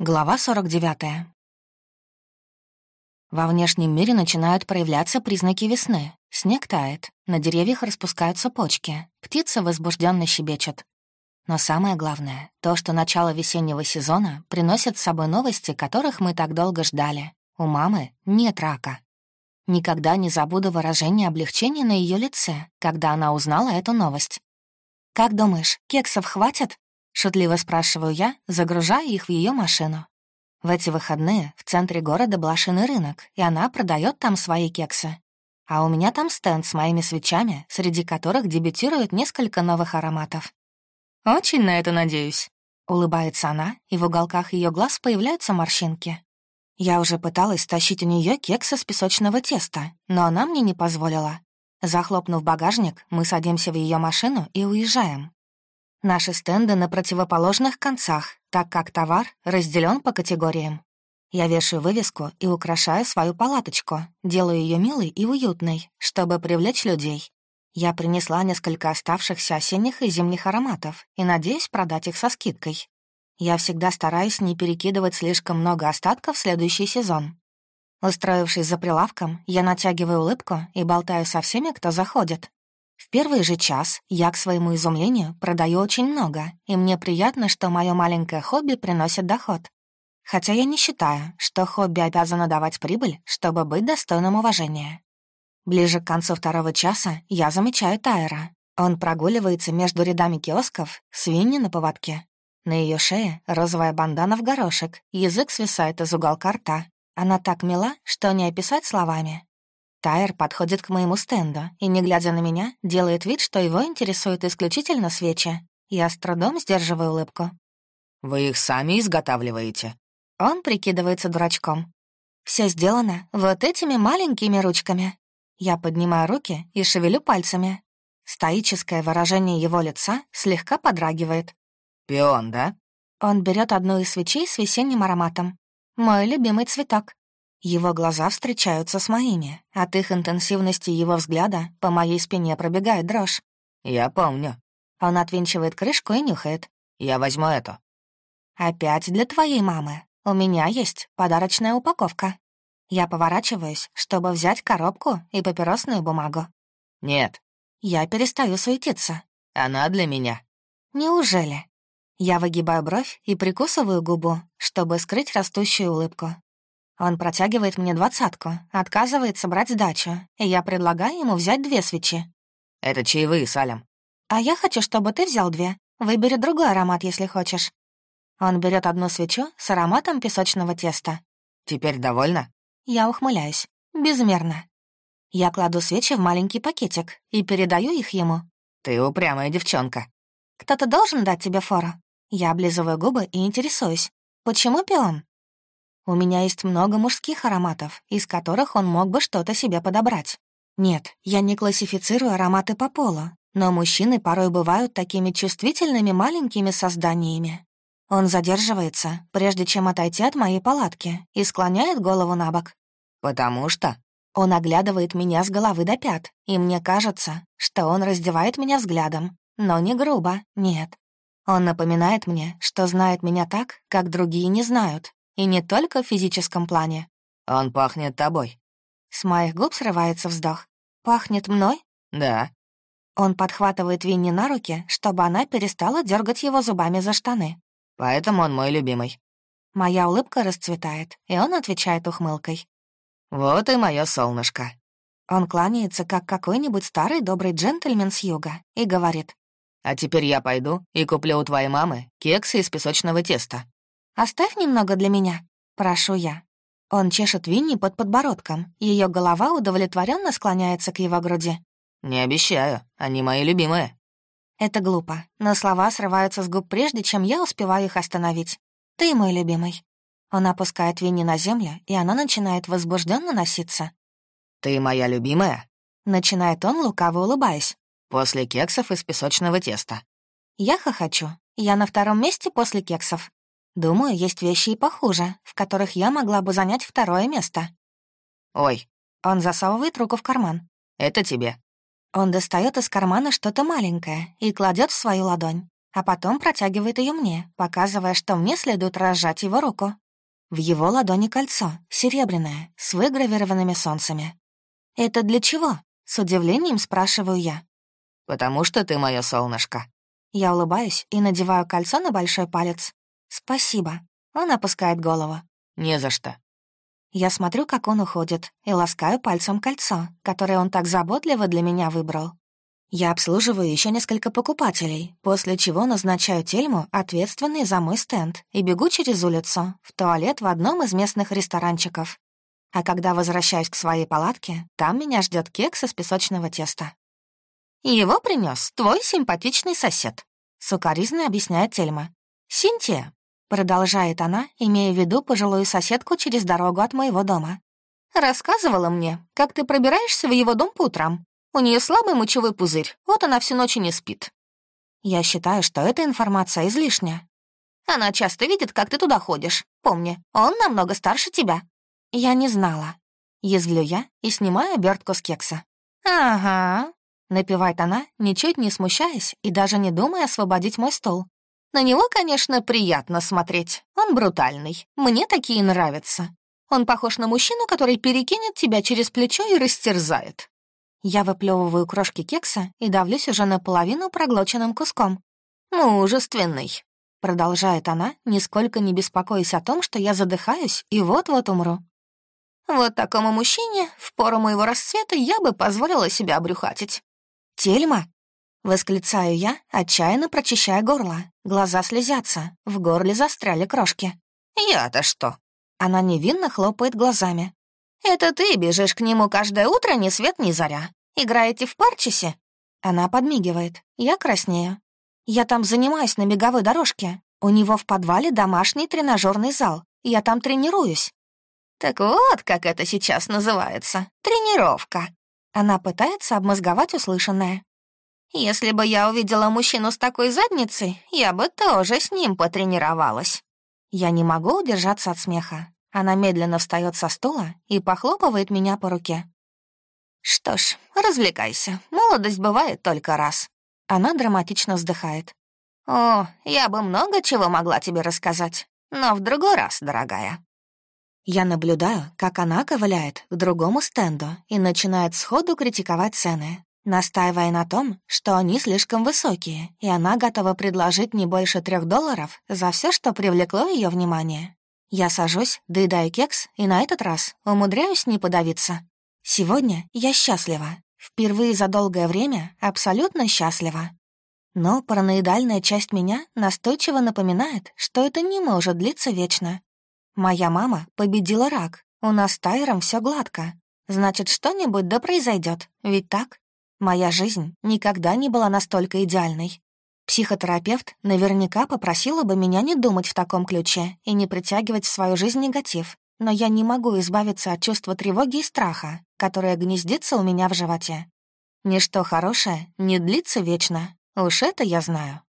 Глава 49. Во внешнем мире начинают проявляться признаки весны. Снег тает, на деревьях распускаются почки, птицы возбужденно щебечут. Но самое главное — то, что начало весеннего сезона приносит с собой новости, которых мы так долго ждали. У мамы нет рака. Никогда не забуду выражение облегчения на ее лице, когда она узнала эту новость. «Как думаешь, кексов хватит?» Шутливо спрашиваю я, загружая их в ее машину. В эти выходные в центре города блошиный рынок, и она продает там свои кексы. А у меня там стенд с моими свечами, среди которых дебютирует несколько новых ароматов. «Очень на это надеюсь», — улыбается она, и в уголках ее глаз появляются морщинки. Я уже пыталась стащить у нее кексы с песочного теста, но она мне не позволила. Захлопнув багажник, мы садимся в ее машину и уезжаем. Наши стенды на противоположных концах, так как товар разделен по категориям. Я вешаю вывеску и украшаю свою палаточку, делаю ее милой и уютной, чтобы привлечь людей. Я принесла несколько оставшихся осенних и зимних ароматов и надеюсь продать их со скидкой. Я всегда стараюсь не перекидывать слишком много остатков в следующий сезон. Устроившись за прилавком, я натягиваю улыбку и болтаю со всеми, кто заходит. В первый же час я, к своему изумлению, продаю очень много, и мне приятно, что мое маленькое хобби приносит доход. Хотя я не считаю, что хобби обязано давать прибыль, чтобы быть достойным уважения. Ближе к концу второго часа я замечаю Тайра. Он прогуливается между рядами киосков, свиньи на поводке. На ее шее розовая бандана в горошек, язык свисает из уголка рта. Она так мила, что не описать словами. Тайер подходит к моему стенду и, не глядя на меня, делает вид, что его интересуют исключительно свечи. Я с трудом сдерживаю улыбку. «Вы их сами изготавливаете?» Он прикидывается дурачком. Все сделано вот этими маленькими ручками. Я поднимаю руки и шевелю пальцами. Стоическое выражение его лица слегка подрагивает. «Пион, да?» Он берет одну из свечей с весенним ароматом. Мой любимый цветок. Его глаза встречаются с моими. От их интенсивности его взгляда по моей спине пробегает дрожь. «Я помню». Он отвинчивает крышку и нюхает. «Я возьму эту». «Опять для твоей мамы. У меня есть подарочная упаковка». Я поворачиваюсь, чтобы взять коробку и папиросную бумагу. «Нет». Я перестаю суетиться. «Она для меня». «Неужели?» Я выгибаю бровь и прикусываю губу, чтобы скрыть растущую улыбку. Он протягивает мне двадцатку, отказывается брать сдачу, и я предлагаю ему взять две свечи. «Это чаевые, Салем». «А я хочу, чтобы ты взял две. Выбери другой аромат, если хочешь». Он берет одну свечу с ароматом песочного теста. «Теперь довольна?» Я ухмыляюсь. Безмерно. Я кладу свечи в маленький пакетик и передаю их ему. «Ты упрямая девчонка». «Кто-то должен дать тебе фору?» Я облизываю губы и интересуюсь. «Почему пион?» У меня есть много мужских ароматов, из которых он мог бы что-то себе подобрать. Нет, я не классифицирую ароматы по полу, но мужчины порой бывают такими чувствительными маленькими созданиями. Он задерживается, прежде чем отойти от моей палатки, и склоняет голову на бок. «Потому что?» Он оглядывает меня с головы до пят, и мне кажется, что он раздевает меня взглядом, но не грубо, нет. Он напоминает мне, что знает меня так, как другие не знают, и не только в физическом плане. Он пахнет тобой. С моих губ срывается вздох. Пахнет мной? Да. Он подхватывает Винни на руки, чтобы она перестала дергать его зубами за штаны. Поэтому он мой любимый. Моя улыбка расцветает, и он отвечает ухмылкой. Вот и мое солнышко. Он кланяется, как какой-нибудь старый добрый джентльмен с юга, и говорит. А теперь я пойду и куплю у твоей мамы кексы из песочного теста. «Оставь немного для меня», — прошу я. Он чешет Винни под подбородком, ее голова удовлетворенно склоняется к его груди. «Не обещаю, они мои любимые». Это глупо, но слова срываются с губ прежде, чем я успеваю их остановить. «Ты мой любимый». Он опускает Винни на землю, и она начинает возбужденно носиться. «Ты моя любимая?» Начинает он, лукаво улыбаясь. «После кексов из песочного теста». Я хохочу. Я на втором месте после кексов. Думаю, есть вещи и похуже, в которых я могла бы занять второе место. Ой. Он засовывает руку в карман. Это тебе. Он достает из кармана что-то маленькое и кладет в свою ладонь. а потом протягивает ее мне, показывая, что мне следует разжать его руку. В его ладони кольцо, серебряное, с выгравированными солнцами. «Это для чего?» — с удивлением спрашиваю я. «Потому что ты мое солнышко». Я улыбаюсь и надеваю кольцо на большой палец. «Спасибо». Он опускает голову. «Не за что». Я смотрю, как он уходит, и ласкаю пальцем кольцо, которое он так заботливо для меня выбрал. Я обслуживаю еще несколько покупателей, после чего назначаю Тельму, ответственной за мой стенд, и бегу через улицу, в туалет в одном из местных ресторанчиков. А когда возвращаюсь к своей палатке, там меня ждет кекс из песочного теста. «Его принес твой симпатичный сосед», — сукоризно объясняет Тельма. «Синтия», — продолжает она, имея в виду пожилую соседку через дорогу от моего дома. «Рассказывала мне, как ты пробираешься в его дом по утрам. У нее слабый мочевой пузырь, вот она всю ночь и не спит». Я считаю, что эта информация излишняя. Она часто видит, как ты туда ходишь. Помни, он намного старше тебя. Я не знала. Язвлю я и снимаю обертку с кекса. «Ага», Напевает она, ничуть не смущаясь и даже не думая освободить мой стол. На него, конечно, приятно смотреть. Он брутальный. Мне такие нравятся. Он похож на мужчину, который перекинет тебя через плечо и растерзает. Я выплевываю крошки кекса и давлюсь уже наполовину проглоченным куском. «Мужественный», — продолжает она, нисколько не беспокоясь о том, что я задыхаюсь и вот-вот умру. «Вот такому мужчине в пору моего расцвета я бы позволила себя обрюхатить. «Тельма!» — восклицаю я, отчаянно прочищая горло. Глаза слезятся, в горле застряли крошки. «Я-то что?» Она невинно хлопает глазами. «Это ты бежишь к нему каждое утро, ни свет ни заря. Играете в парчисе?» Она подмигивает. Я краснею. «Я там занимаюсь на беговой дорожке. У него в подвале домашний тренажерный зал. Я там тренируюсь». «Так вот, как это сейчас называется. Тренировка», она пытается обмозговать услышанное. «Если бы я увидела мужчину с такой задницей, я бы тоже с ним потренировалась». Я не могу удержаться от смеха. Она медленно встает со стула и похлопывает меня по руке. «Что ж, развлекайся. Молодость бывает только раз». Она драматично вздыхает. «О, я бы много чего могла тебе рассказать, но в другой раз, дорогая». Я наблюдаю, как она ковыляет к другому стенду и начинает сходу критиковать цены, настаивая на том, что они слишком высокие, и она готова предложить не больше трех долларов за все, что привлекло ее внимание. Я сажусь, доедаю кекс, и на этот раз умудряюсь не подавиться. Сегодня я счастлива. Впервые за долгое время абсолютно счастлива. Но параноидальная часть меня настойчиво напоминает, что это не может длиться вечно, Моя мама победила рак. У нас с Тайром все гладко. Значит, что-нибудь да произойдет. Ведь так? Моя жизнь никогда не была настолько идеальной. Психотерапевт наверняка попросила бы меня не думать в таком ключе и не притягивать в свою жизнь негатив. Но я не могу избавиться от чувства тревоги и страха, которое гнездится у меня в животе. Ничто хорошее не длится вечно. Уж это я знаю.